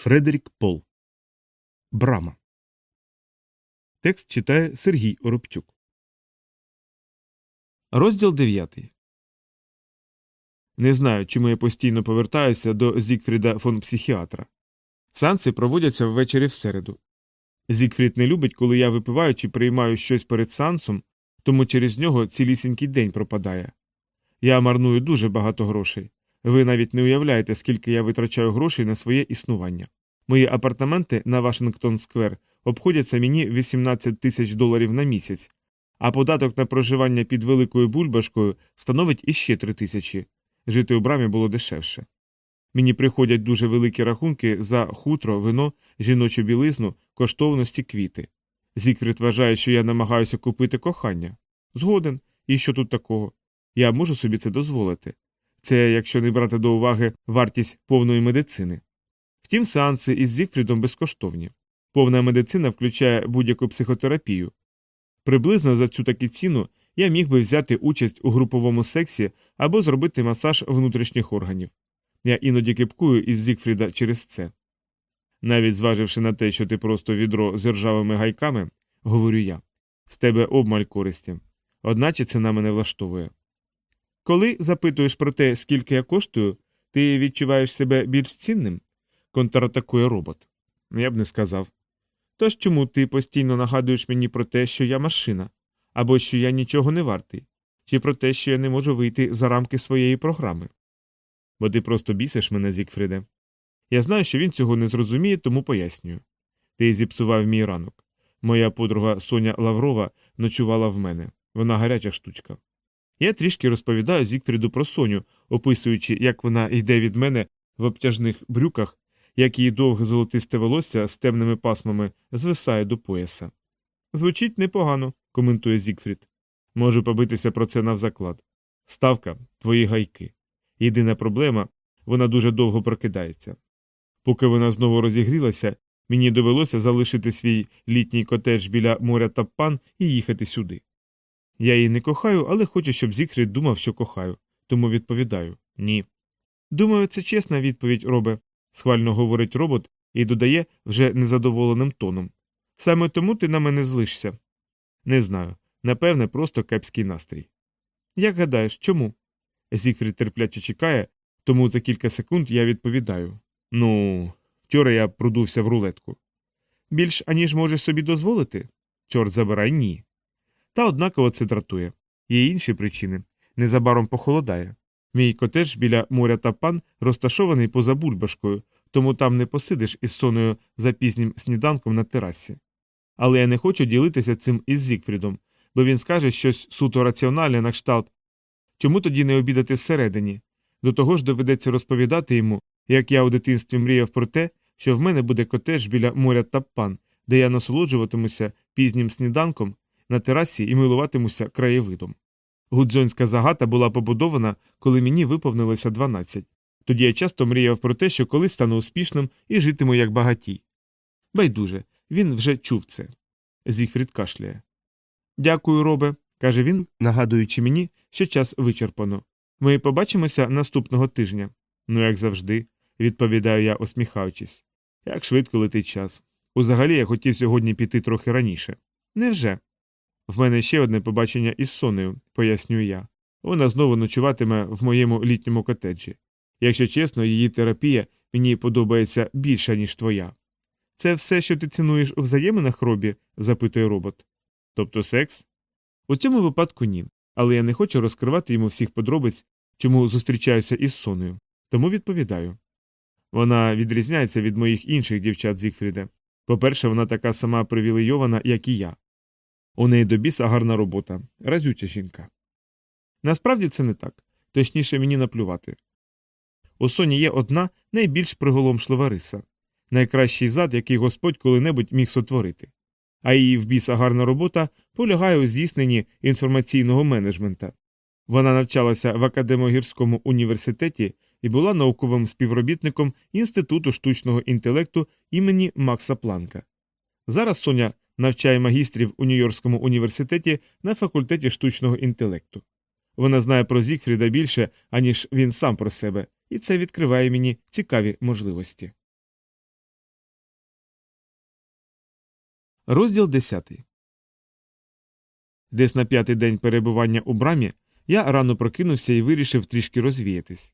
Фредерік Пол. Брама. Текст читає Сергій Оробчук. Розділ 9. Не знаю, чому я постійно повертаюся до Зікфріда фон психіатра. Санси проводяться ввечері в середу. Зікфрід не любить, коли я випиваю чи приймаю щось перед сеансом, тому через нього цілісінький день пропадає. Я марную дуже багато грошей. Ви навіть не уявляєте, скільки я витрачаю грошей на своє існування. Мої апартаменти на Вашингтон Сквер обходяться мені 18 тисяч доларів на місяць, а податок на проживання під великою бульбашкою становить іще 3 тисячі. Жити у брамі було дешевше. Мені приходять дуже великі рахунки за хутро, вино, жіночу білизну, коштовності квіти. Зікфрід вважає, що я намагаюся купити кохання. Згоден, і що тут такого? Я можу собі це дозволити. Це якщо не брати до уваги вартість повної медицини. Втім, сеанси із Зігфрідом безкоштовні. Повна медицина включає будь-яку психотерапію. Приблизно за цю таку ціну я міг би взяти участь у груповому сексі або зробити масаж внутрішніх органів. Я іноді кипкую із Зігфріда через це. Навіть зваживши на те, що ти просто відро з ржавими гайками, говорю я, з тебе обмаль користі. Одначе це на мене влаштовує. Коли запитуєш про те, скільки я коштую, ти відчуваєш себе більш цінним? контратакує робот. Я б не сказав. Тож чому ти постійно нагадуєш мені про те, що я машина, або що я нічого не вартий, чи про те, що я не можу вийти за рамки своєї програми? Бо ти просто бісиш мене, Зікфриде. Я знаю, що він цього не зрозуміє, тому пояснюю. Ти зіпсував мій ранок. Моя подруга Соня Лаврова ночувала в мене. Вона гаряча штучка. Я трішки розповідаю Зікфріду про Соню, описуючи, як вона йде від мене в обтяжних брюках, як її довге золотисте волосся з темними пасмами звисає до пояса. Звучить непогано, коментує Зікфрід. Можу побитися про це навзаклад. Ставка твої гайки. Єдина проблема вона дуже довго прокидається. Поки вона знову розігрілася, мені довелося залишити свій літній котедж біля моря Таппан і їхати сюди. Я її не кохаю, але хочу, щоб Зікфрід думав, що кохаю, тому відповідаю ні. Думаю, це чесна відповідь, робе, схвально говорить робот і додає вже незадоволеним тоном. Саме тому ти на мене злишся. Не знаю. Напевне, просто кепський настрій. Як гадаєш, чому? Зікфрід терпляче чекає, тому за кілька секунд я відповідаю Ну, вчора я продувся в рулетку. Більш аніж можеш собі дозволити? Чорт забирай, ні. Та однаково це дратує. Є інші причини. Незабаром похолодає. Мій котедж біля моря Тапан розташований поза бульбашкою, тому там не посидиш із соною за пізнім сніданком на терасі. Але я не хочу ділитися цим із Зікфрідом, бо він скаже щось суто раціональне на кшталт. Чому тоді не обідати всередині? До того ж доведеться розповідати йому, як я у дитинстві мріяв про те, що в мене буде котеж біля моря Таппан, де я насолоджуватимуся пізнім сніданком на терасі і милуватимуся краєвидом. Гудзонська загата була побудована, коли мені виповнилося 12. Тоді я часто мріяв про те, що колись стану успішним і житиму як багатій. Байдуже, він вже чув це. Зігфрід кашляє. Дякую, робе, каже він, нагадуючи мені, що час вичерпано. Ми побачимося наступного тижня. Ну, як завжди, відповідаю я, усміхаючись. Як швидко летить час. Узагалі я хотів сьогодні піти трохи раніше. Невже? В мене ще одне побачення із Сонею, пояснюю я. Вона знову ночуватиме в моєму літньому котеджі. Якщо чесно, її терапія мені подобається більше, ніж твоя. Це все, що ти цінуєш у взаєминах робі? запитує робот. Тобто секс? У цьому випадку ні. Але я не хочу розкривати йому всіх подробиць, чому зустрічаюся із Сонею. Тому відповідаю. Вона відрізняється від моїх інших дівчат Зігфріде. По-перше, вона така сама привілейована, як і я. У неї до біса гарна робота, разюча жінка. Насправді це не так, точніше мені наплювати. У Соні є одна найбільш приголомшлива риса найкращий зад, який Господь коли-небудь міг сотворити. А її в біса гарна робота полягає у здійсненні інформаційного менеджмента. Вона навчалася в Академогірському університеті і була науковим співробітником Інституту штучного інтелекту імені Макса Планка. Зараз Соня навчає магістрів у Нью-Йоркському університеті на факультеті штучного інтелекту. Вона знає про Зігфріда більше, аніж він сам про себе, і це відкриває мені цікаві можливості. Розділ 10. Десь на п'ятий день перебування у брамі я рано прокинувся і вирішив трішки розвіятись.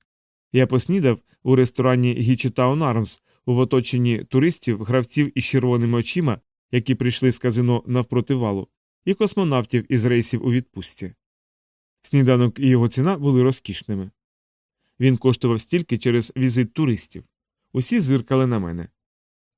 Я поснідав у ресторані Гічітаун Армс в оточенні туристів, гравців із червоними очима, які прийшли з казино навпроти валу, і космонавтів із рейсів у відпустці. Сніданок і його ціна були розкішними. Він коштував стільки через візит туристів. Усі зиркали на мене.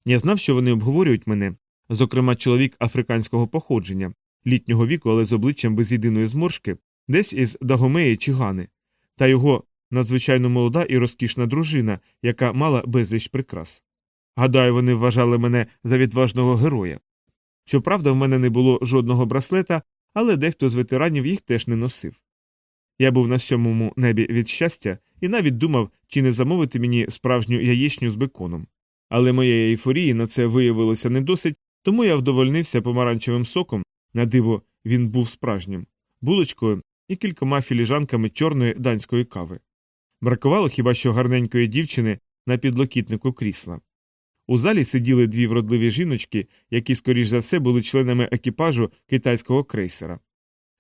Я знав, що вони обговорюють мене, зокрема, чоловік африканського походження, літнього віку, але з обличчям без єдиної зморшки, десь із Дагомеї чи Гани, та його надзвичайно молода і розкішна дружина, яка мала безліч прикрас. Гадаю, вони вважали мене за відважного героя. Щоправда, в мене не було жодного браслета, але дехто з ветеранів їх теж не носив. Я був на сьомому небі від щастя і навіть думав, чи не замовити мені справжню яєчню з беконом. Але моєї ейфорії на це виявилося не досить, тому я вдовольнився помаранчевим соком, на диво він був справжнім, булочкою і кількома філіжанками чорної данської кави. Бракувало хіба що гарненької дівчини на підлокітнику крісла. У залі сиділи дві вродливі жіночки, які, скоріш за все, були членами екіпажу китайського крейсера.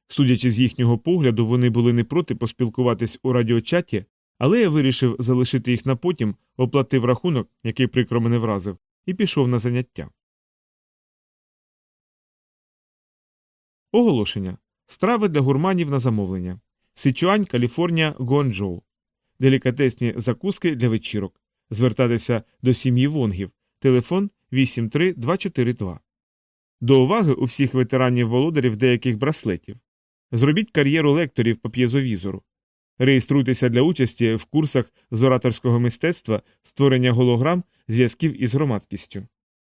Судячи з їхнього погляду, вони були не проти поспілкуватись у радіочаті, але я вирішив залишити їх на потім, оплатив рахунок, який прикро мене вразив, і пішов на заняття. Оголошення. Страви для гурманів на замовлення. Сичуань, Каліфорнія, Гуанчжоу. Делікатесні закуски для вечірок. Звертатися до сім'ї Вонгів. Телефон 83242. До уваги у всіх ветеранів володарів деяких браслетів. Зробіть кар'єру лекторів по п'єзовізору. Реєструйтеся для участі в курсах з ораторського мистецтва, створення голограм, зв'язків із громадськістю.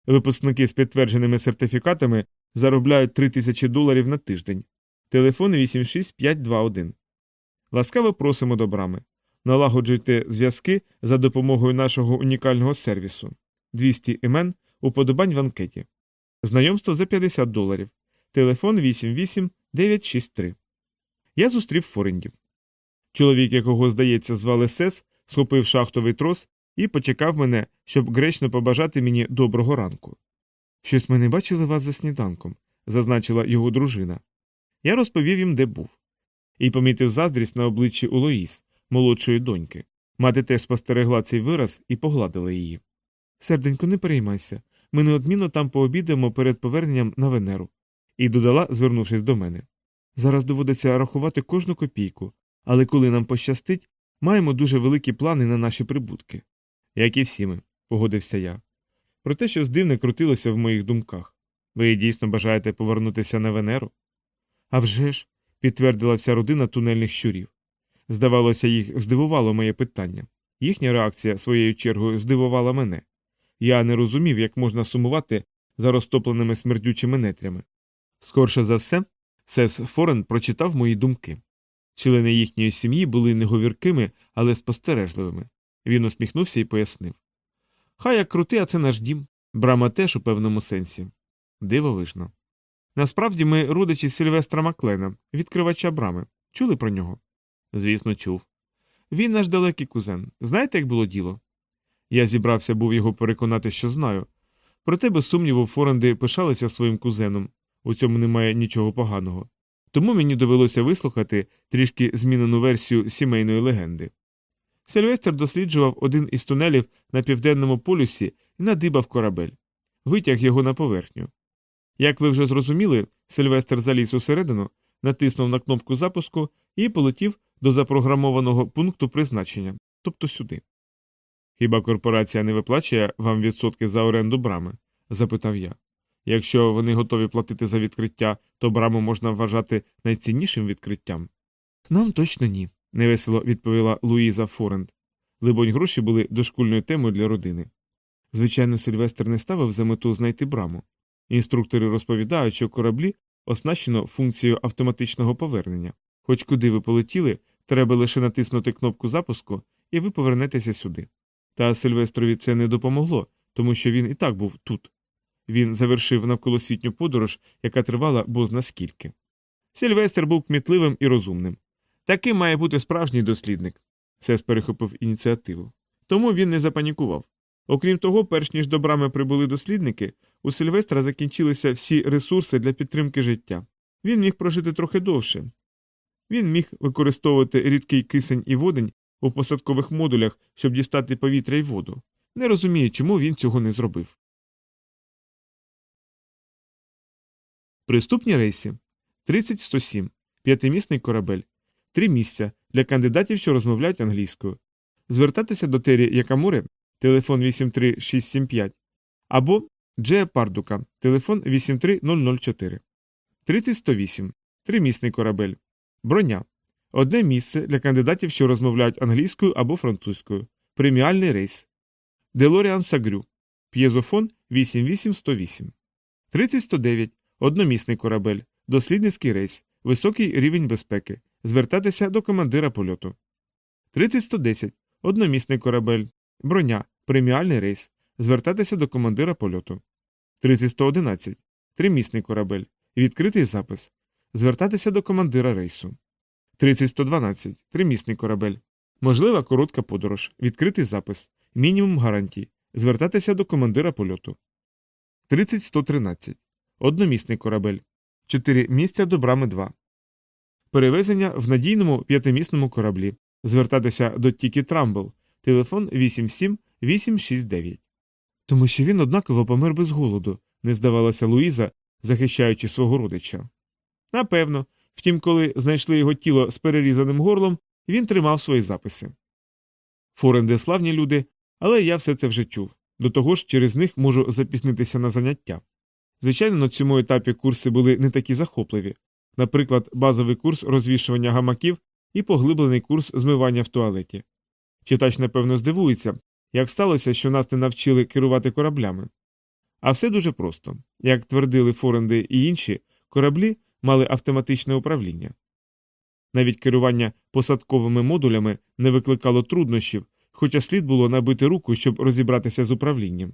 Випускники з підтвердженими сертифікатами заробляють 3 тисячі доларів на тиждень. Телефон 86521. Ласкаво просимо до брами. Налагоджуйте зв'язки за допомогою нашого унікального сервісу. 200 імен уподобань в анкеті. Знайомство за 50 доларів. Телефон 88963. Я зустрів форендів. Чоловік, якого, здається, звали Сес, схопив шахтовий трос і почекав мене, щоб гречно побажати мені доброго ранку. Щось ми не бачили вас за сніданком, зазначила його дружина. Я розповів їм, де був, і помітив заздрість на обличчі Улоїс, молодшої доньки. Мати теж спостерегла цей вираз і погладила її. Серденько, не переймайся. Ми неодмінно там пообідаємо перед поверненням на Венеру. І додала, звернувшись до мене. Зараз доводиться рахувати кожну копійку, але коли нам пощастить, маємо дуже великі плани на наші прибутки. Як і всі ми, погодився я. Про те, що здивне крутилося в моїх думках. Ви дійсно бажаєте повернутися на Венеру? «А вже ж», – підтвердила вся родина тунельних щурів. Здавалося, їх здивувало моє питання. Їхня реакція своєю чергою здивувала мене. Я не розумів, як можна сумувати за розтопленими смердючими нетрями. Скорше за все, Сес Форен прочитав мої думки. Члени їхньої сім'ї були неговіркими, але спостережливими. Він усміхнувся і пояснив. Хай як крути, а це наш дім. Брама теж у певному сенсі. Дивовижно. Насправді ми родичі Сильвестра Маклена, відкривача брами. Чули про нього? Звісно, чув. Він наш далекий кузен. Знаєте, як було діло? Я зібрався був його переконати, що знаю. Проте, без сумніву, Форенди пишалися своїм кузеном. У цьому немає нічого поганого. Тому мені довелося вислухати трішки змінену версію сімейної легенди. Сильвестр досліджував один із тунелів на південному полюсі і надибав корабель, витяг його на поверхню. Як ви вже зрозуміли, Сильвестр заліз усередину, натиснув на кнопку запуску і полетів до запрограмованого пункту призначення, тобто сюди. Хіба корпорація не виплачує вам відсотки за оренду брами? запитав я. Якщо вони готові платити за відкриття, то браму можна вважати найціннішим відкриттям. Нам точно ні, невесело відповіла Луїза Форенд. Либонь, гроші були дошкульною темою для родини. Звичайно, Сильвестр не ставив за мету знайти браму. Інструктори розповідають, що кораблі оснащено функцією автоматичного повернення. Хоч куди ви полетіли, треба лише натиснути кнопку запуску, і ви повернетеся сюди. Та Сильвестрові це не допомогло, тому що він і так був тут. Він завершив навколосвітню подорож, яка тривала бозна скільки. Сильвестр був кмітливим і розумним. Таким має бути справжній дослідник. Сес перехопив ініціативу. Тому він не запанікував. Окрім того, перш ніж до брами прибули дослідники, у Сильвестра закінчилися всі ресурси для підтримки життя. Він міг прожити трохи довше. Він міг використовувати рідкий кисень і водень у посадкових модулях, щоб дістати повітря й воду. Не розумію, чому він цього не зробив. Приступні рейси 30-107. П'ятимісний корабель. Три місця для кандидатів, що розмовляють англійською. Звертатися до Тері Якамури, телефон 83675, або Джея Пардука, телефон 83004. 30-108. Тримісний корабель. Броня. Одне місце для кандидатів, що розмовляють англійською або французькою. Преміальний рейс. Делоріан Сагрю. П'єзофон 88108. 30-109. Одномісний корабель. Дослідницький рейс. Високий рівень безпеки. Звертатися до командира польоту. 30-110. Одномісний корабель. Броня. Преміальний рейс. Звертатися до командира польоту. 30-111. Тримісний корабель. Відкритий запис. Звертатися до командира рейсу. 30-112. Тримісний корабель. Можлива коротка подорож. Відкритий запис. Мінімум гарантій. Звертатися до командира польоту. 30-113. Одномісний корабель. 4 місця до брами 2. Перевезення в надійному п'ятимісному кораблі. Звертатися до Тікі Трамбл. Телефон 87869. Тому що він однаково помер без голоду, не здавалася Луїза, захищаючи свого родича. Напевно, втім, коли знайшли його тіло з перерізаним горлом, він тримав свої записи. Форенди славні люди, але я все це вже чув. До того ж, через них можу запізнитися на заняття. Звичайно, на цьому етапі курси були не такі захопливі наприклад, базовий курс розвішування гамаків і поглиблений курс змивання в туалеті. Читач, напевно, здивується, як сталося, що нас не навчили керувати кораблями. А все дуже просто як твердили Форенди і інші, кораблі мали автоматичне управління. Навіть керування посадковими модулями не викликало труднощів, хоча слід було набити руку, щоб розібратися з управлінням.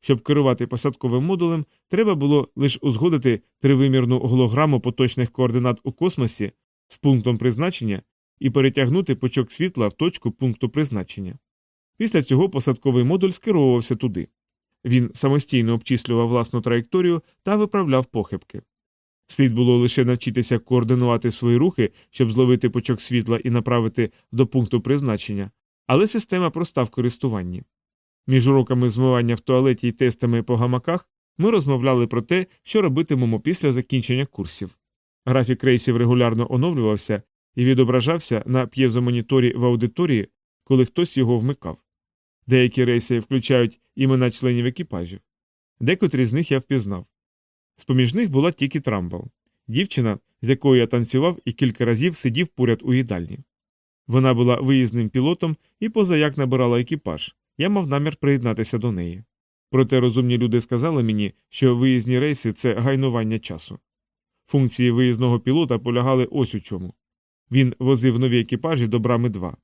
Щоб керувати посадковим модулем, треба було лише узгодити тривимірну голограму поточних координат у космосі з пунктом призначення і перетягнути пучок світла в точку пункту призначення. Після цього посадковий модуль скеровувався туди. Він самостійно обчислював власну траєкторію та виправляв похибки. Слід було лише навчитися координувати свої рухи, щоб зловити пучок світла і направити до пункту призначення, але система проста в користуванні. Між уроками змивання в туалеті і тестами по гамаках ми розмовляли про те, що робитимемо після закінчення курсів. Графік рейсів регулярно оновлювався і відображався на п'єзомоніторі в аудиторії, коли хтось його вмикав. Деякі рейси включають імена членів екіпажів. Декотрі з них я впізнав. З поміж них була тільки Трамбл, дівчина, з якою я танцював і кілька разів сидів поряд у їдальні. Вона була виїзним пілотом і позаяк набирала екіпаж я мав намір приєднатися до неї. Проте розумні люди сказали мені, що виїзні рейси це гайнування часу. Функції виїзного пілота полягали ось у чому він возив нові екіпажі до брами 2.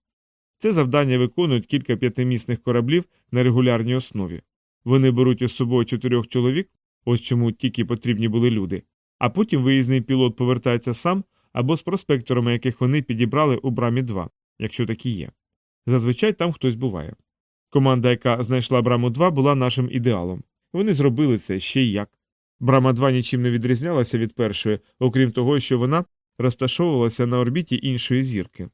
Це завдання виконують кілька п'ятимісних кораблів на регулярній основі. Вони беруть із собою чотирьох чоловік, ось чому тільки потрібні були люди, а потім виїзний пілот повертається сам або з проспекторами, яких вони підібрали у брамі 2, якщо такі є. Зазвичай там хтось буває. Команда, яка знайшла браму 2, була нашим ідеалом. Вони зробили це ще й як. Брама 2 нічим не відрізнялася від першої, окрім того, що вона розташовувалася на орбіті іншої зірки.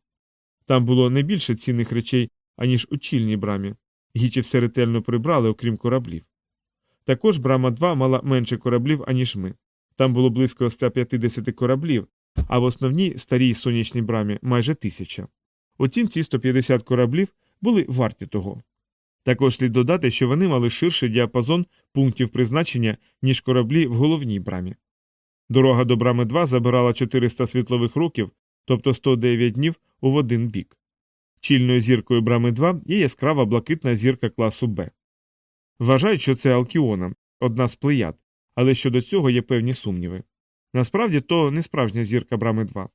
Там було не більше цінних речей, аніж у чільній брамі, гічі все ретельно прибрали, окрім кораблів. Також брама 2 мала менше кораблів, аніж ми. Там було близько 150 кораблів, а в основній старій сонячній брамі майже тисяча. Утім, ці 150 кораблів були варті того. Також слід додати, що вони мали ширший діапазон пунктів призначення, ніж кораблі в головній брамі. Дорога до брами 2 забирала 400 світлових років, тобто 109 днів у один бік. Чільною зіркою брами 2 є яскрава блакитна зірка класу Б. Вважають, що це Алкіона, одна з плеяд, але щодо цього є певні сумніви. Насправді то не справжня зірка брами 2.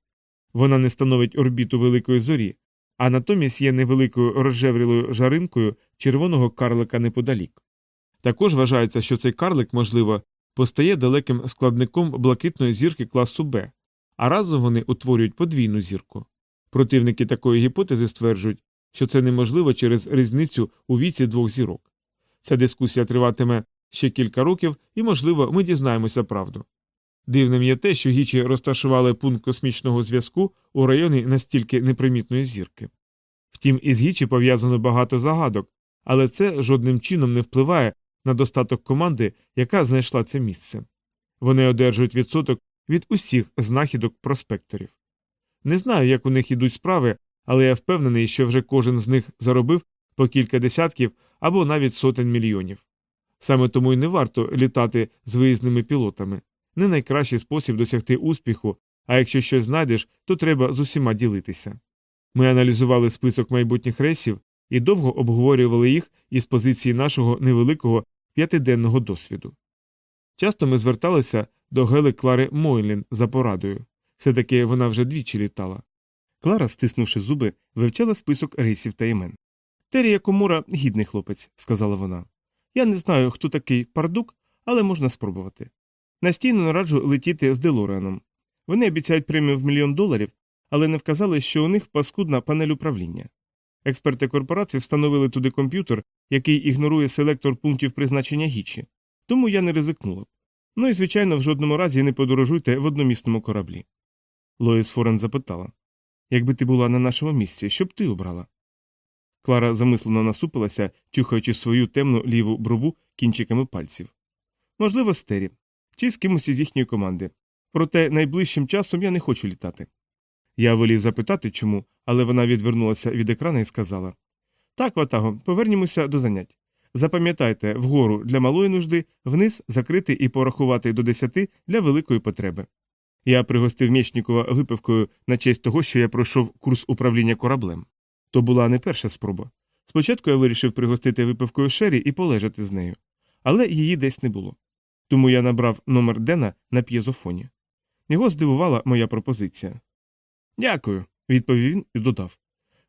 Вона не становить орбіту великої зорі, а натомість є невеликою розжеврілою жаринкою червоного карлика неподалік. Також вважається, що цей карлик, можливо, постає далеким складником блакитної зірки класу Б, а разом вони утворюють подвійну зірку. Противники такої гіпотези стверджують, що це неможливо через різницю у віці двох зірок. Ця дискусія триватиме Ще кілька років, і, можливо, ми дізнаємося правду. Дивним є те, що гічі розташували пункт космічного зв'язку у районі настільки непримітної зірки. Втім, із гічі пов'язано багато загадок, але це жодним чином не впливає на достаток команди, яка знайшла це місце. Вони одержують відсоток від усіх знахідок проспекторів. Не знаю, як у них ідуть справи, але я впевнений, що вже кожен з них заробив по кілька десятків або навіть сотень мільйонів. Саме тому й не варто літати з виїзними пілотами не найкращий спосіб досягти успіху, а якщо щось знайдеш, то треба з усіма ділитися. Ми аналізували список майбутніх рейсів і довго обговорювали їх із позиції нашого невеликого п'ятиденного досвіду. Часто ми зверталися до Гели Клари Мойлін за порадою все таки вона вже двічі літала. Клара, стиснувши зуби, вивчала список рейсів та імен. Терія Комура гідний хлопець, сказала вона. Я не знаю, хто такий пардук, але можна спробувати. Настійно раджу летіти з Делореаном. Вони обіцяють премію в мільйон доларів, але не вказали, що у них паскудна панель управління. Експерти корпорації встановили туди комп'ютер, який ігнорує селектор пунктів призначення гічі, тому я не ризикнула. Ну і, звичайно, в жодному разі не подорожуйте в одномісному кораблі. Лоїс Форен запитала Якби ти була на нашому місці, що б ти обрала? Клара замислено насупилася, чухаючи свою темну ліву брову кінчиками пальців. Можливо, стері, чи з кимось із їхньої команди. Проте найближчим часом я не хочу літати. Я волів запитати чому, але вона відвернулася від екрана і сказала Так, Ватаго, повернімося до занять. Запам'ятайте вгору для малої нужди, вниз закрити і порахувати до десяти для великої потреби. Я пригостив Мєчнікова випивкою на честь того, що я пройшов курс управління кораблем. То була не перша спроба. Спочатку я вирішив пригостити випивкою шері і полежати з нею, але її десь не було. Тому я набрав номер Дена на п'єзофоні. Його здивувала моя пропозиція. Дякую, відповів він і додав.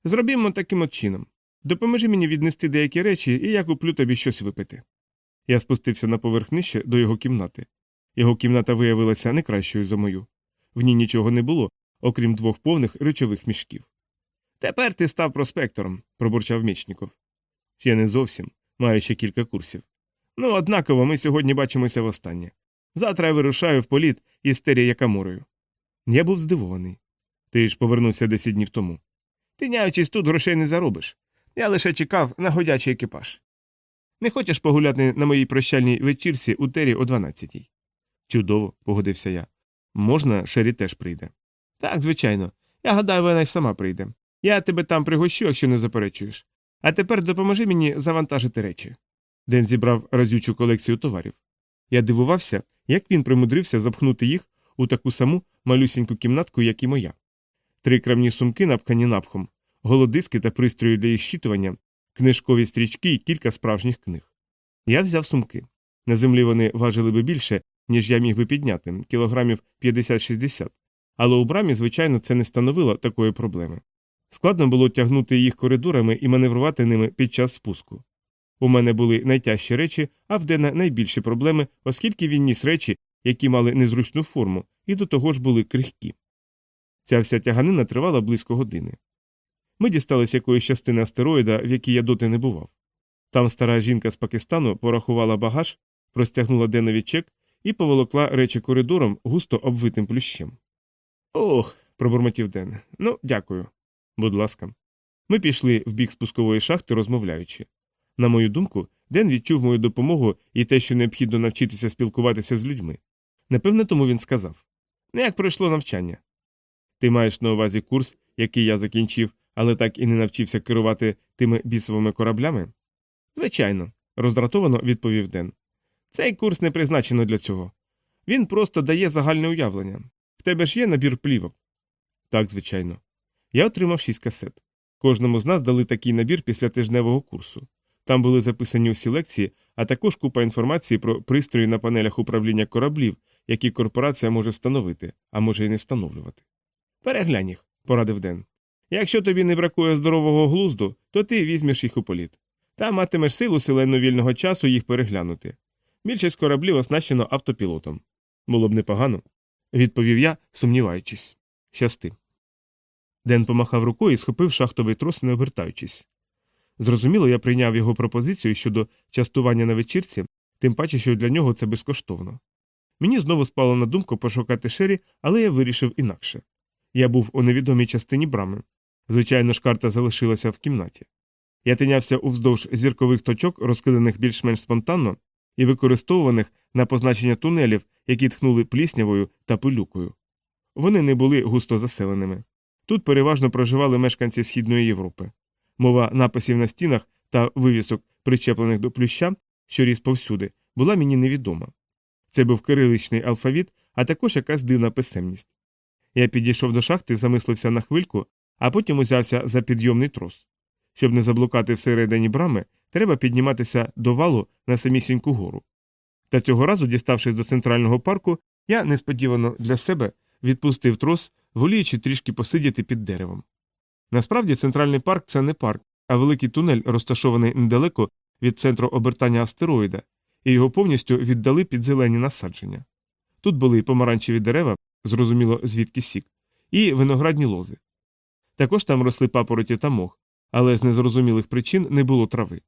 Зробімо таким от чином. Допоможи мені віднести деякі речі, і я куплю тобі щось випити. Я спустився на поверх нижче до його кімнати. Його кімната виявилася не кращою за мою. В ній нічого не було, окрім двох повних речових мішків. Тепер ти став проспектором, пробурчав Мічніков. Ще не зовсім, маю ще кілька курсів. Ну, однаково ми сьогодні бачимося востаннє. Завтра я вирушаю в політ із Террі Якамурою. Я був здивований. Ти ж повернувся десять днів тому. Тиняючись тут грошей не заробиш. Я лише чекав на годячий екіпаж. Не хочеш погуляти на моїй прощальній вечірці у Террі о 12-й? Чудово, погодився я. Можна, Шері теж прийде. Так, звичайно. Я гадаю, вона й сама прийде. Я тебе там пригощу, якщо не заперечуєш. А тепер допоможи мені завантажити речі. Ден зібрав разючу колекцію товарів. Я дивувався, як він примудрився запхнути їх у таку саму малюсіньку кімнатку, як і моя. Три крамні сумки, напхані напхом, голодиски та пристрої для їх щитування, книжкові стрічки і кілька справжніх книг. Я взяв сумки. На землі вони важили би більше, ніж я міг би підняти, кілограмів 50-60, але у брамі, звичайно, це не становило такої проблеми. Складно було тягнути їх коридорами і маневрувати ними під час спуску. У мене були найтяжчі речі, а в Дена найбільші проблеми, оскільки він ніс речі, які мали незручну форму, і до того ж були крихкі. Ця вся тяганина тривала близько години. Ми дісталися якоїсь частини астероїда, в якій я доти не бував. Там стара жінка з Пакистану порахувала багаж, простягнула Денові чек і поволокла речі коридором густо обвитим плющем. Ох, пробурмотів Ден. Ну, дякую. Будь ласка. Ми пішли в бік спускової шахти, розмовляючи. На мою думку, Ден відчув мою допомогу і те, що необхідно навчитися спілкуватися з людьми. Напевне, тому він сказав «Ну, Як пройшло навчання? Ти маєш на увазі курс, який я закінчив, але так і не навчився керувати тими бісовими кораблями? Звичайно, роздратовано відповів Ден. Цей курс не призначено для цього. Він просто дає загальне уявлення. В тебе ж є набір плівок? Так, звичайно. Я отримав шість касет. Кожному з нас дали такий набір після тижневого курсу. Там були записані усі лекції, а також купа інформації про пристрої на панелях управління кораблів, які корпорація може встановити, а може й не встановлювати. Переглянь їх, порадив Ден. Якщо тобі не бракує здорового глузду, то ти візьмеш їх у політ. Там матимеш силу селено вільного часу їх переглянути. Більшість кораблів оснащено автопілотом. Було б непогано, відповів я, сумніваючись. Щасти. Ден помахав рукою і схопив шахтовий трос, не обертаючись. Зрозуміло, я прийняв його пропозицію щодо частування на вечірці, тим паче, що для нього це безкоштовно. Мені знову спало на думку пошукати Шері, але я вирішив інакше. Я був у невідомій частині брами. Звичайно ж, карта залишилася в кімнаті. Я тинявся уздовж зіркових точок, розкиданих більш-менш спонтанно, і використовуваних на позначення тунелів, які тхнули пліснявою та пилюкою. Вони не були густо заселеними. Тут переважно проживали мешканці Східної Європи. Мова написів на стінах та вивісок, причеплених до плюща, що ріс повсюди, була мені невідома. Це був кириличний алфавіт, а також якась дивна писемність. Я підійшов до шахти, замислився на хвильку, а потім узявся за підйомний трос. Щоб не заблукати всередині брами, треба підніматися до валу на самісіньку гору. Та цього разу, діставшись до центрального парку, я несподівано для себе відпустив трос, воліючи трішки посидіти під деревом. Насправді, центральний парк це не парк, а великий тунель, розташований недалеко від центру обертання астероїда, і його повністю віддали під зелені насадження. Тут були і помаранчеві дерева, зрозуміло, звідки сік, і виноградні лози. Також там росли папороті та мох, але з незрозумілих причин не було трави.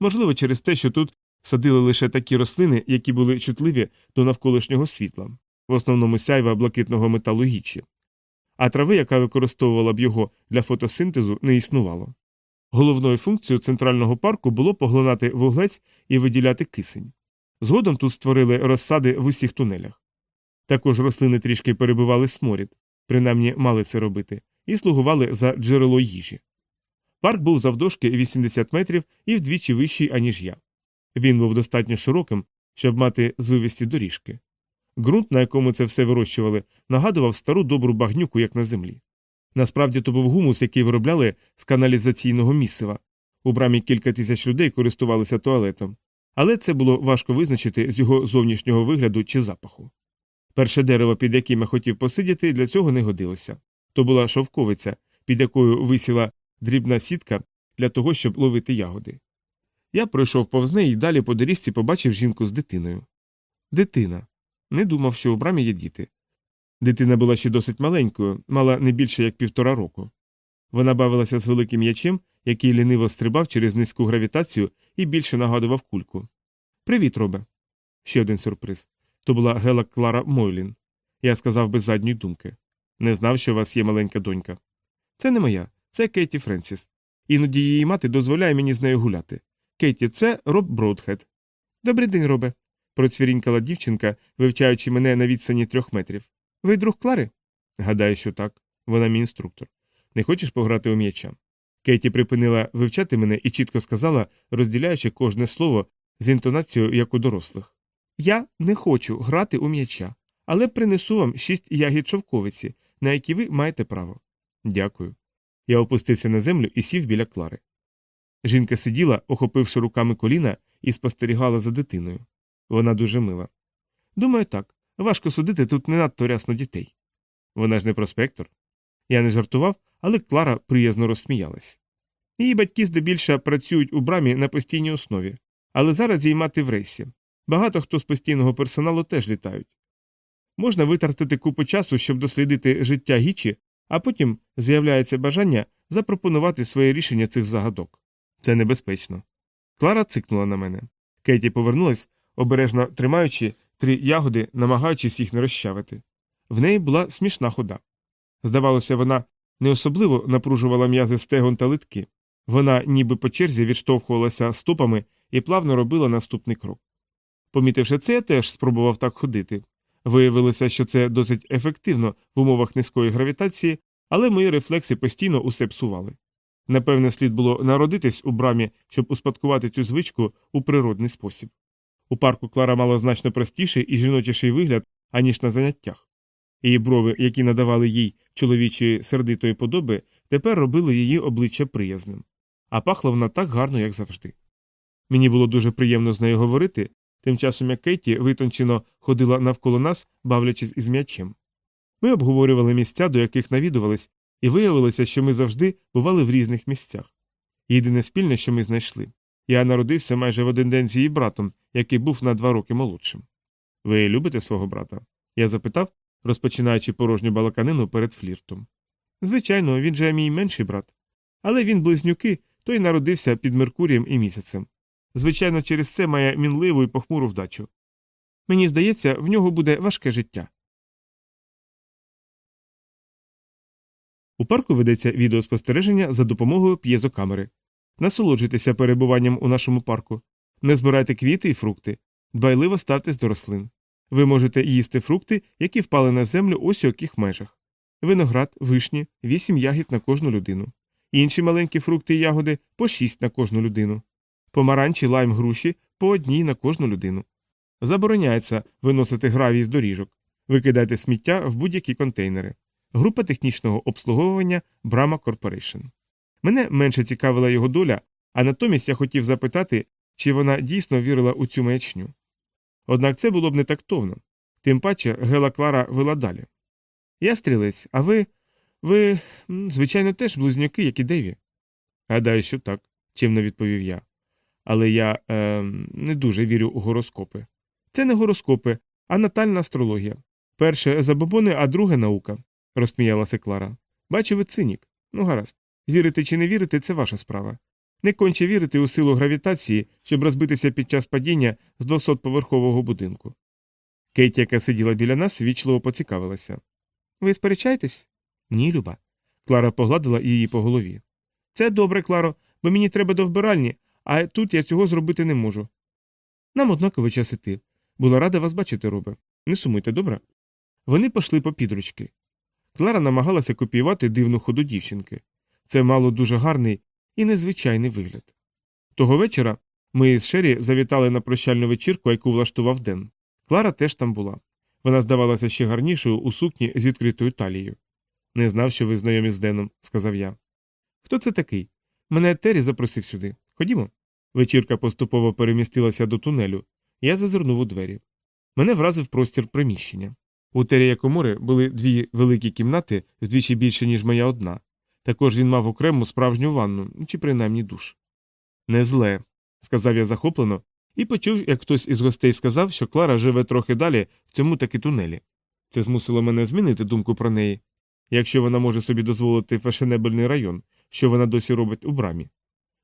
Можливо, через те, що тут садили лише такі рослини, які були чутливі до навколишнього світла, в основному сяйва блакитного металу гічі. А трави, яка використовувала б його для фотосинтезу, не існувало. Головною функцією центрального парку було поглинати вуглець і виділяти кисень. Згодом тут створили розсади в усіх тунелях. Також рослини трішки перебивали сморід, принаймні мали це робити, і слугували за джерело їжі. Парк був завдовжки 80 метрів і вдвічі вищий, аніж я. Він був достатньо широким, щоб мати звивисті доріжки. Ґрунт, на якому це все вирощували, нагадував стару добру багнюку, як на землі. Насправді то був гумус, який виробляли з каналізаційного місива. У брамі кілька тисяч людей користувалися туалетом, але це було важко визначити з його зовнішнього вигляду чи запаху. Перше дерево, під яким я хотів посидіти, для цього не годилося. То була шовковиця, під якою висіла дрібна сітка для того, щоб ловити ягоди. Я пройшов повз неї і далі по доріжці побачив жінку з дитиною. Дитина. Не думав, що у брамі є діти. Дитина була ще досить маленькою, мала не більше як півтора року. Вона бавилася з великим м'ячем, який ліниво стрибав через низьку гравітацію і більше нагадував кульку. Привіт, робе. Ще один сюрприз. То була Гела Клара Мойлін. Я сказав без задньої думки. Не знав, що у вас є маленька донька. Це не моя, це Кейті Френсіс. Іноді її мати дозволяє мені з нею гуляти. Кейті, це Роб Броудхед. Добрий день, робе. Процвірінькала дівчинка, вивчаючи мене на відстані трьох метрів. Ви друг Клари? Гадаю, що так. Вона мій інструктор. Не хочеш пограти у м'яча? Кейті припинила вивчати мене і чітко сказала, розділяючи кожне слово з інтонацією, як у дорослих. Я не хочу грати у м'яча, але принесу вам шість ягід шовковиці, на які ви маєте право. Дякую. Я опустився на землю і сів біля Клари. Жінка сиділа, охопивши руками коліна, і спостерігала за дитиною. Вона дуже мила. Думаю, так. Важко судити тут не надто рясно дітей. Вона ж не проспектор. Я не жартував, але Клара приязно розсміялась. Її батьки здебільша працюють у брамі на постійній основі, але зараз її мати в рейсі. Багато хто з постійного персоналу теж літають. Можна витратити купу часу, щоб дослідити життя гічі, а потім з'являється бажання запропонувати своє рішення цих загадок. Це небезпечно. Клара цикнула на мене. Кейті повернулась, обережно тримаючи три ягоди, намагаючись їх не розчавити. В неї була смішна хода. Здавалося, вона не особливо напружувала м'язи стегон та литки. Вона ніби по черзі відштовхувалася стопами і плавно робила наступний крок. Помітивши це, я теж спробував так ходити. Виявилося, що це досить ефективно в умовах низької гравітації, але мої рефлекси постійно усе псували. Напевне, слід було народитись у брамі, щоб успадкувати цю звичку у природний спосіб. У парку Клара мала значно простіший і жіночіший вигляд, аніж на заняттях. Її брови, які надавали їй чоловічої сердитої подоби, тепер робили її обличчя приязним. А пахла вона так гарно, як завжди. Мені було дуже приємно з нею говорити, тим часом як Кейті витончено ходила навколо нас, бавлячись із м'ячем. Ми обговорювали місця, до яких навідувались, і виявилося, що ми завжди бували в різних місцях. Єдине спільне, що ми знайшли. Я народився майже в один день з її братом, який був на два роки молодшим. Ви любите свого брата? Я запитав, розпочинаючи порожню балаканину перед фліртом. Звичайно, він же мій менший брат. Але він близнюки, той народився під Меркурієм і місяцем. Звичайно, через це має мінливу і похмуру вдачу. Мені здається, в нього буде важке життя. У парку ведеться відеоспостереження за допомогою п'єзокамери. Насолоджуйтеся перебуванням у нашому парку. Не збирайте квіти і фрукти. Дбайливо ставтесь до рослин. Ви можете їсти фрукти, які впали на землю ось у яких межах. Виноград, вишні, вісім ягід на кожну людину. Інші маленькі фрукти і ягоди по шість на кожну людину. Помаранчі, лайм, груші по одній на кожну людину. Забороняється виносити гравій з доріжок. Викидайте сміття в будь-які контейнери. Група технічного обслуговування Brahma Corporation. Мене менше цікавила його доля, а натомість я хотів запитати, чи вона дійсно вірила у цю маячню. Однак це було б не тактовно. Тим паче Гела Клара вела далі. Я стрілець, а ви. ви, звичайно, теж близнюки, як і Деві. Гадаю, що так, чимно відповів я. Але я е, не дуже вірю у гороскопи. Це не гороскопи, а натальна астрологія. Перше забобони, а друге наука, розсміялася Клара. Бачу, ви цинік. Ну, гаразд. Вірити чи не вірити це ваша справа. Не конче вірити у силу гравітації, щоб розбитися під час падіння з 200-поверхового будинку. Кейт, яка сиділа біля нас, вічливо поцікавилася. Ви сперечаєтесь? Ні, Люба. Клара погладила її по голові. Це добре, Кларо, бо мені треба до вбиральні, а тут я цього зробити не можу. Нам однаково час іти. Була рада вас бачити, Робе. Не сумуйте, добре? Вони пішли по підручки. Клара намагалася копіювати дивну ходу дівчинки. Це мало дуже гарний і незвичайний вигляд. Того вечора ми з Шері завітали на прощальну вечірку, яку влаштував Ден. Клара теж там була. Вона здавалася ще гарнішою у сукні з відкритою талією. Не знав, що ви знайомі з Деном, сказав я. Хто це такий? Мене Террі запросив сюди. Ходімо. Вечірка поступово перемістилася до тунелю. Я зазирнув у двері. Мене вразив простір приміщення. У Террія Комори були дві великі кімнати, вдвічі більше, ніж моя одна. Також він мав окрему справжню ванну, чи принаймні душ. Не зле, сказав я захоплено, і почув, як хтось із гостей сказав, що Клара живе трохи далі в цьому таки тунелі. Це змусило мене змінити думку про неї. Якщо вона може собі дозволити фешенебельний район, що вона досі робить у брамі?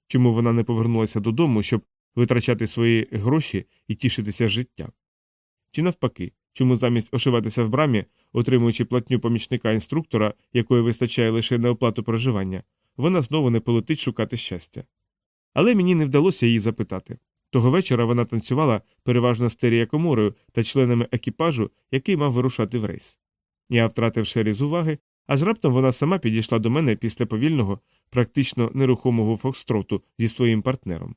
Чому вона не повернулася додому, щоб витрачати свої гроші і тішитися життя? Чи навпаки, чому замість ошиватися в брамі, отримуючи платню помічника інструктора, якої вистачає лише на оплату проживання, вона знову не полетить шукати щастя? Але мені не вдалося її запитати. Того вечора вона танцювала переважно з Терія Коморою та членами екіпажу, який мав вирушати в рейс. Я втратив шері з уваги, аж раптом вона сама підійшла до мене після повільного, практично нерухомого фокстроту зі своїм партнером.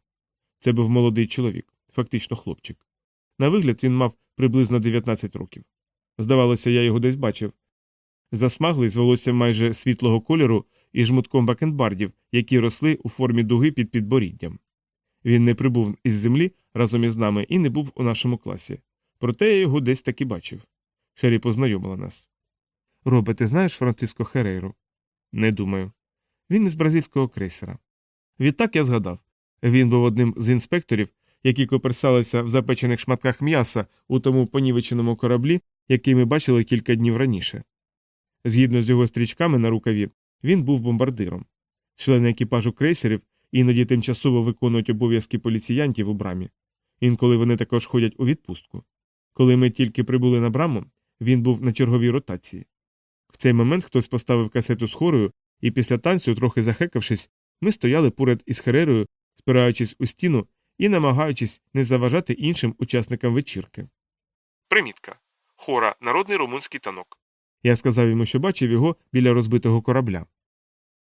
Це був молодий чоловік, фактично хлопчик. На вигляд він мав приблизно 19 років. Здавалося, я його десь бачив. Засмаглий з волоссям майже світлого кольору і жмутком бакенбардів, які росли у формі дуги під підборіддям. Він не прибув із землі разом із нами і не був у нашому класі. Проте я його десь таки бачив. Шері познайомила нас. Робе, ти знаєш Франциско Херейру? Не думаю. Він із бразильського крейсера. Відтак я згадав він був одним з інспекторів, які коперсалися в запечених шматках м'яса у тому понівеченому кораблі, який ми бачили кілька днів раніше. Згідно з його стрічками на рукаві, він був бомбардиром. Члени екіпажу крейсерів іноді тимчасово виконують обов'язки поліціянтів у брамі. Інколи вони також ходять у відпустку. Коли ми тільки прибули на браму, він був на черговій ротації. В цей момент хтось поставив касету з хорою, і після танцю, трохи захекавшись, ми стояли поряд із Херерою, спираючись у стіну і намагаючись не заважати іншим учасникам вечірки. Примітка. Хора народний румунський танок. Я сказав йому, що бачив його біля розбитого корабля.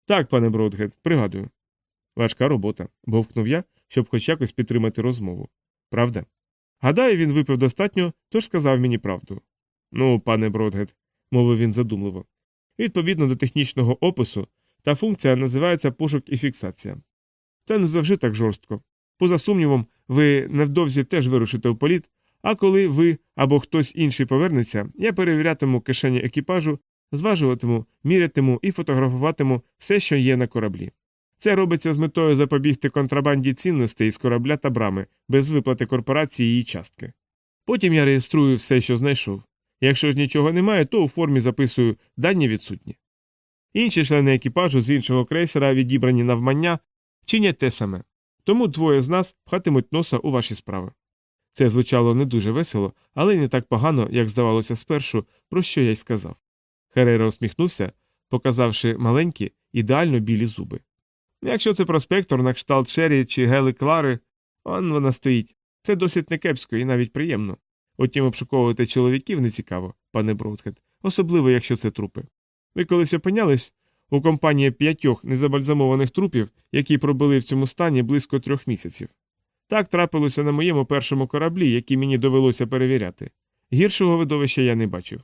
Так, пане Бродгет, пригадую. Важка робота, бовкнув я, щоб хоч якось підтримати розмову. Правда? Гадаю, він випив достатньо, тож сказав мені правду. Ну, пане Бродгет, мовив він задумливо. Відповідно до технічного опису, та функція називається пошук і фіксація. Це не завжди так жорстко. Поза сумнівом, ви невдовзі теж вирушите в політ, а коли ви або хтось інший повернеться, я перевірятиму кишені екіпажу, зважуватиму, мірятиму і фотографуватиму все, що є на кораблі. Це робиться з метою запобігти контрабанді цінностей з корабля та брами без виплати корпорації її частки. Потім я реєструю все, що знайшов. Якщо ж нічого немає, то у формі записую дані відсутні. Інші члени екіпажу з іншого крейсера, відібрані навмання, чинять те саме. Тому двоє з нас пхатимуть носа у ваші справи. Це звучало не дуже весело, але й не так погано, як здавалося спершу, про що я й сказав. Херейра усміхнувся, показавши маленькі, ідеально білі зуби. Якщо це проспектор на кшталт Шері чи Гели Клари, он вона стоїть. Це досить некепсько і навіть приємно. Утім, обшуковувати чоловіків не цікаво, пане Броудхед, особливо якщо це трупи. Ви колись опинялись у компанії п'ятьох незабальзамованих трупів, які пробули в цьому стані близько трьох місяців. Так трапилося на моєму першому кораблі, який мені довелося перевіряти. Гіршого видовища я не бачив.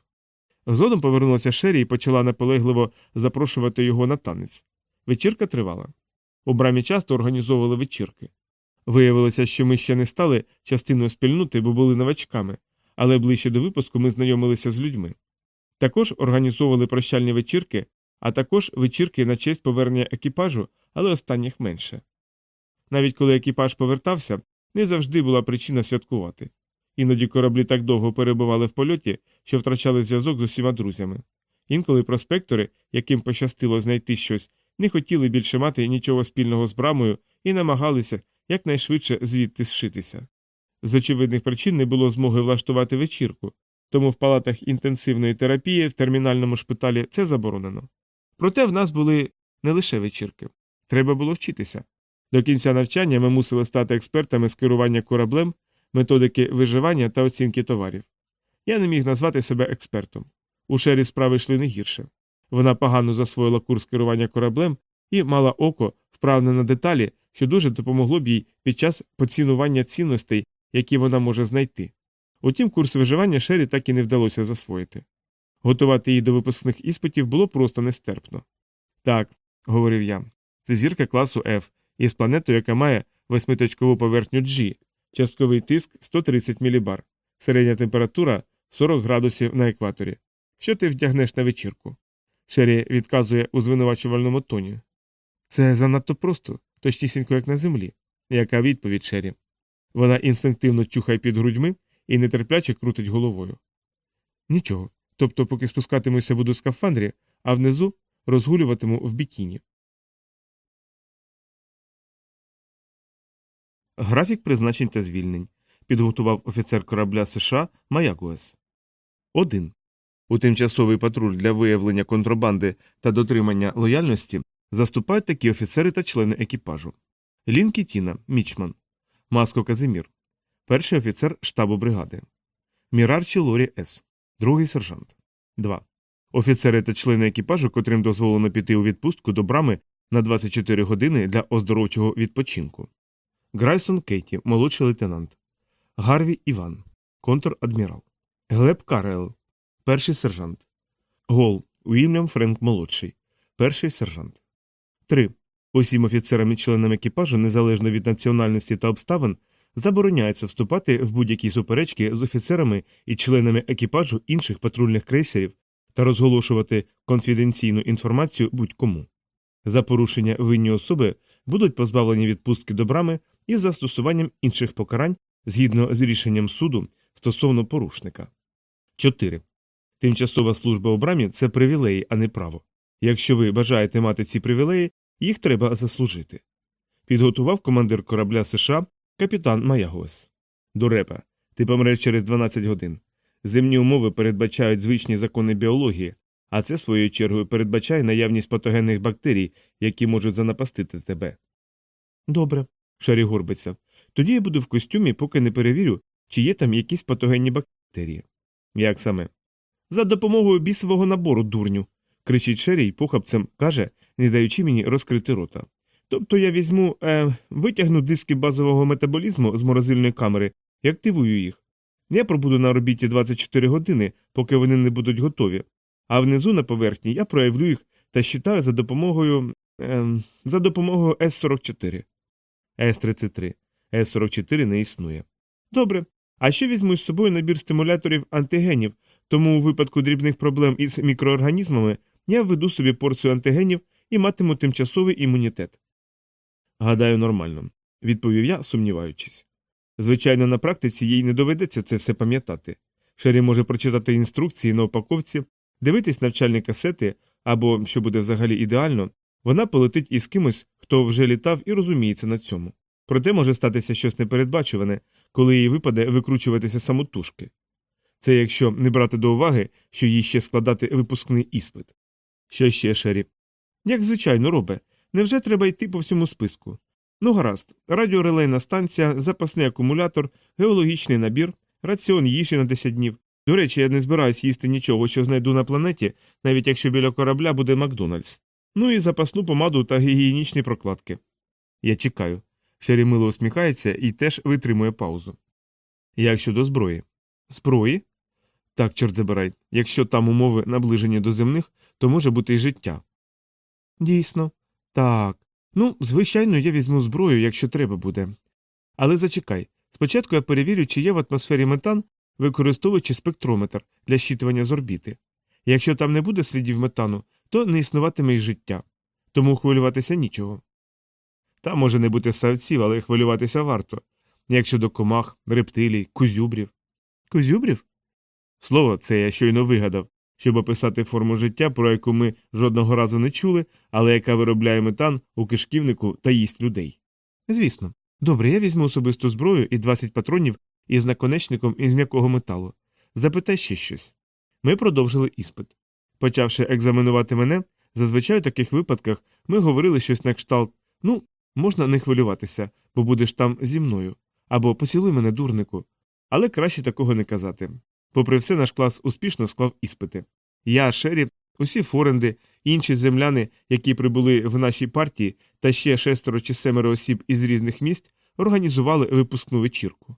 Згодом повернулася Шері і почала наполегливо запрошувати його на танець. Вечірка тривала. У брамі часто організовували вечірки. Виявилося, що ми ще не стали частиною спільноти, бо були новачками, але ближче до випуску ми знайомилися з людьми. Також організовували прощальні вечірки, а також вечірки на честь повернення екіпажу, але останніх менше. Навіть коли екіпаж повертався, не завжди була причина святкувати. Іноді кораблі так довго перебували в польоті, що втрачали зв'язок з усіма друзями. Інколи проспектори, яким пощастило знайти щось, не хотіли більше мати нічого спільного з брамою і намагалися якнайшвидше звідти зшитися. З очевидних причин не було змоги влаштувати вечірку, тому в палатах інтенсивної терапії в термінальному шпиталі це заборонено. Проте в нас були не лише вечірки. Треба було вчитися. До кінця навчання ми мусили стати експертами з керування кораблем, методики виживання та оцінки товарів. Я не міг назвати себе експертом. У шері справи йшли не гірше. Вона погано засвоїла курс керування кораблем і мала око вправне на деталі, що дуже допомогло б їй під час поцінування цінностей, які вона може знайти. Утім, курс виживання Шері так і не вдалося засвоїти. Готувати її до випускних іспитів було просто нестерпно. Так, говорив я, це зірка класу F із планетою, яка має восьмиточкову поверхню G, частковий тиск 130 мілібар, середня температура 40 градусів на екваторі. Що ти вдягнеш на вечірку? Шері відказує у звинувачувальному тоні. Це занадто просто, точнісінько, як на землі. Яка відповідь Шері? Вона інстинктивно чухає під грудьми і нетерпляче крутить головою. Нічого. Тобто, поки спускатимуся буду в скафандрі, а внизу розгулюватиму в бікіні. Графік призначень та звільнень підготував офіцер корабля США Маягуес. 1. У тимчасовий патруль для виявлення контрабанди та дотримання лояльності заступають такі офіцери та члени екіпажу. Лінкі Тіна, Мічман, Маско Казимір, перший офіцер штабу бригади, Мірарчі Лорі С, другий сержант. 2. Офіцери та члени екіпажу, котрим дозволено піти у відпустку до брами на 24 години для оздоровчого відпочинку. Грайсон Кейті, молодший лейтенант, Гарві Іван, контр-адмірал, Глеб Карел, перший сержант, Гол Уільям Френк молодший, перший сержант. 3. Усім офіцерам і членам екіпажу, незалежно від національності та обставин, забороняється вступати в будь-які суперечки з офіцерами і членами екіпажу інших патрульних крейсерів та розголошувати конфіденційну інформацію будь-кому. За порушення винні особи будуть позбавлені відпустки до брами із застосуванням інших покарань згідно з рішенням суду стосовно порушника. 4. Тимчасова служба у брамі це привілеї, а не право. Якщо ви бажаєте мати ці привілеї, їх треба заслужити. Підготував командир корабля США капітан Маягос. Дурепа, ти помреш через 12 годин. Земні умови передбачають звичні закони біології, а це своєю чергою передбачає наявність патогенних бактерій, які можуть занапастити тебе. Добре, Шарі горбиться. Тоді я буду в костюмі, поки не перевірю, чи є там якісь патогенні бактерії. Як саме? За допомогою бісового набору, дурню. кричить Шері й похапцем каже, не даючи мені розкрити рота. Тобто я візьму, е, витягну диски базового метаболізму з морозильної камери і активую їх. Я пробуду на орбіті 24 години, поки вони не будуть готові, а внизу на поверхні я проявлю їх та щитаю за допомогою е, за допомогою С-44. С-33. С-44 не існує. Добре. А ще візьму з собою набір стимуляторів антигенів, тому у випадку дрібних проблем із мікроорганізмами я введу собі порцію антигенів і матиму тимчасовий імунітет. Гадаю, нормально, відповів я, сумніваючись. Звичайно, на практиці їй не доведеться це все пам'ятати. Шері може прочитати інструкції на упаковці, дивитись навчальні касети або, що буде взагалі ідеально, вона полетить із кимось, хто вже літав і розуміється на цьому. Проте може статися щось непередбачуване, коли їй випаде викручуватися самотужки. Це якщо не брати до уваги, що їй ще складати випускний іспит. Що ще, Шері? Як звичайно, робе. Невже треба йти по всьому списку? Ну, гаразд, радіорелейна станція, запасний акумулятор, геологічний набір, раціон їжі на 10 днів. До речі, я не збираюсь їсти нічого, що знайду на планеті, навіть якщо біля корабля буде Макдональдс. Ну і запасну помаду та гігієнічні прокладки. Я чекаю. Шері мило усміхається і теж витримує паузу. Як щодо зброї? Зброї? Так, чорт забирай. Якщо там умови наближені до земних, то може бути і життя. Дійсно. Так. Ну, звичайно, я візьму зброю, якщо треба буде. Але зачекай. Спочатку я перевірю, чи є в атмосфері метан, використовуючи спектрометр для щитування з орбіти. Якщо там не буде слідів метану, то не існуватиме й життя. Тому хвилюватися нічого. Там може не бути савців, але хвилюватися варто. Як щодо комах, рептилій, кузюбрів. Кузюбрів? Слово, це я щойно вигадав, щоб описати форму життя, про яку ми жодного разу не чули, але яка виробляє метан у кишківнику та їсть людей. Звісно. Добре, я візьму особисту зброю і 20 патронів із наконечником із м'якого металу. Запитай ще щось. Ми продовжили іспит. Почавши екзаменувати мене, зазвичай у таких випадках ми говорили щось на кшталт ну, можна не хвилюватися, бо будеш там зі мною, або поцілуй мене, дурнику. Але краще такого не казати. Попри все, наш клас успішно склав іспити. Я, Шері, усі форенди, інші земляни, які прибули в нашій партії, та ще шестеро чи семеро осіб із різних місць, організували випускну вечірку.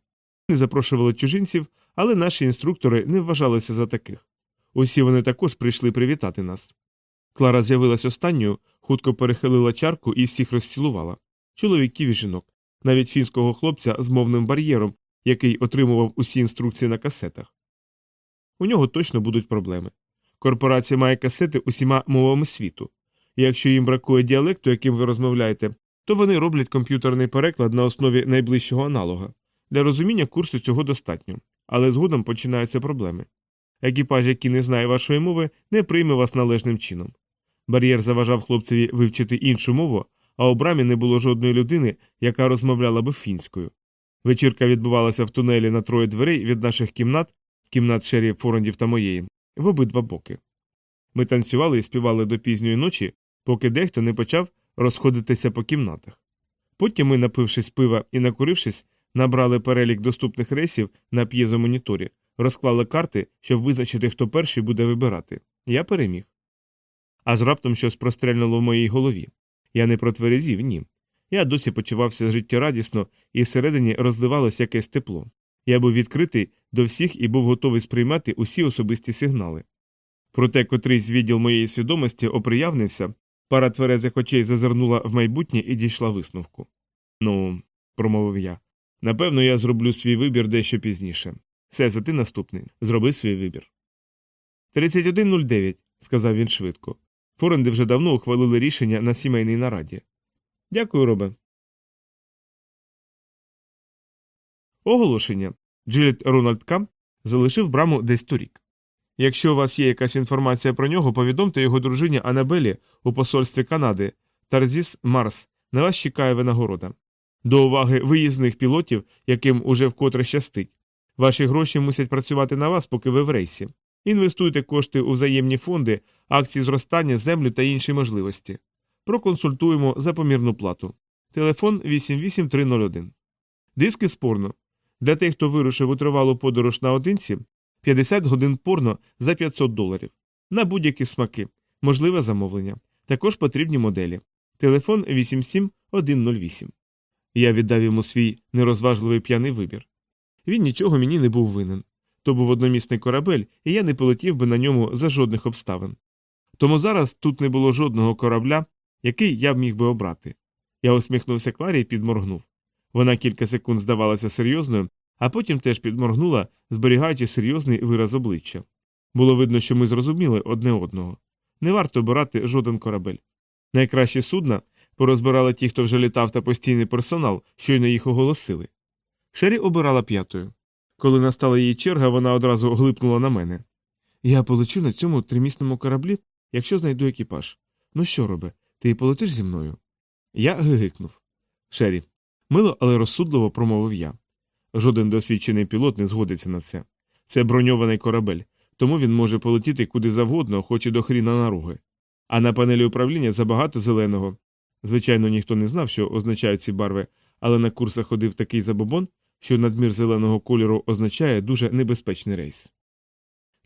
Не запрошували чужинців, але наші інструктори не вважалися за таких. Усі вони також прийшли привітати нас. Клара з'явилась останньою, хутко перехилила чарку і всіх розцілувала чоловіків і жінок, навіть фінського хлопця з мовним бар'єром, який отримував усі інструкції на касетах. У нього точно будуть проблеми. Корпорація має касети усіма мовами світу, і якщо їм бракує діалекту, яким ви розмовляєте, то вони роблять комп'ютерний переклад на основі найближчого аналога. Для розуміння курсу цього достатньо, але згодом починаються проблеми. Екіпаж, який не знає вашої мови, не прийме вас належним чином. Бар'єр заважав хлопцеві вивчити іншу мову, а у брамі не було жодної людини, яка розмовляла би фінською. Вечірка відбувалася в тунелі на троє дверей від наших кімнат, кімнат Шері, Форондів та моєї, в обидва боки. Ми танцювали і співали до пізньої ночі, поки дехто не почав розходитися по кімнатах. Потім ми, напившись пива і накурившись, набрали перелік доступних рейсів на п'єзомоніторі, розклали карти, щоб визначити, хто перший буде вибирати. Я переміг. Аж раптом щось прострельнуло в моїй голові. Я не протверезів, ні. Я досі почувався життєрадісно, і всередині розливалось якесь тепло. Я був відкритий до всіх і був готовий сприймати усі особисті сигнали. Проте котрийсь відділ моєї свідомості оприявнився, пара тверезих очей зазирнула в майбутнє і дійшла висновку. Ну, промовив я. Напевно, я зроблю свій вибір дещо пізніше. Все, за ти наступний. Зроби свій вибір. 31.09, сказав він швидко. Форенди вже давно ухвалили рішення на сімейній нараді. Дякую, Робе. Оголошення. Джилет Рональд залишив браму десь торік. Якщо у вас є якась інформація про нього, повідомте його дружині Анабелі у посольстві Канади Тарзіс Марс. На вас чекає винагорода. До уваги виїзних пілотів, яким уже вкотре щастить. Ваші гроші мусять працювати на вас, поки ви в рейсі. Інвестуйте кошти у взаємні фонди, акції зростання, землю та інші можливості. Проконсультуємо за помірну плату. Телефон 88301. Диски з порно. Для тих, хто вирушив у тривалу подорож наодинці, 50 годин порно за 500 доларів. На будь-які смаки. Можливе замовлення. Також потрібні моделі. Телефон 87108. Я віддав йому свій нерозважливий п'яний вибір. Він нічого мені не був винен. То був одномісний корабель, і я не полетів би на ньому за жодних обставин. Тому зараз тут не було жодного корабля, який я б міг би обрати. Я усміхнувся Кларі і підморгнув. Вона кілька секунд здавалася серйозною, а потім теж підморгнула, зберігаючи серйозний вираз обличчя. Було видно, що ми зрозуміли одне одного. Не варто обирати жоден корабель. Найкращі судна порозбирали ті, хто вже літав та постійний персонал, щойно їх оголосили. Шері обирала п'ятою. Коли настала її черга, вона одразу глипнула на мене. Я полечу на цьому тримісному кораблі, якщо знайду екіпаж. Ну що, робе, ти полетиш зі мною? Я гигикнув. Шері, Мило, але розсудливо промовив я. Жоден досвідчений пілот не згодиться на це. Це броньований корабель, тому він може полетіти куди завгодно, хоч і до хріна наруги. А на панелі управління забагато зеленого. Звичайно, ніхто не знав, що означають ці барви, але на курсах ходив такий забобон, що надмір зеленого кольору означає дуже небезпечний рейс.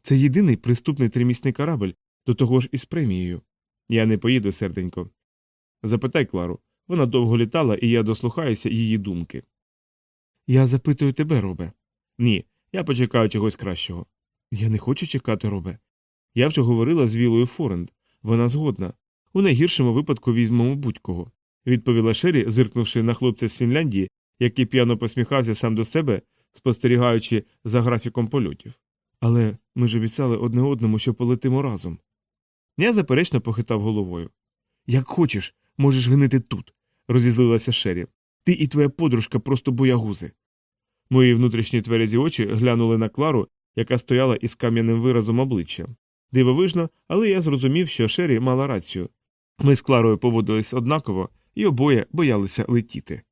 Це єдиний приступний тримісний корабль, до того ж із премією. Я не поїду, серденько. Запитай Клару. Вона довго літала, і я дослухаюся її думки. Я запитую тебе, робе. Ні, я почекаю чогось кращого. Я не хочу чекати, робе. Я вже говорила з Вілою Форенд. Вона згодна. У найгіршому випадку візьмемо будь-кого, відповіла Шері, зиркнувши на хлопця з Фінляндії, який п'яно посміхався сам до себе, спостерігаючи за графіком польотів. Але ми ж обіцяли одне одному, що полетимо разом. Я заперечно похитав головою. Як хочеш, можеш гнити тут, розізлилася Шері. Ти і твоя подружка просто боягузи. Мої внутрішні тверезі очі глянули на Клару, яка стояла із кам'яним виразом обличчя. Дивовижно, але я зрозумів, що Шері мала рацію. Ми з Кларою поводились однаково, і обоє боялися летіти.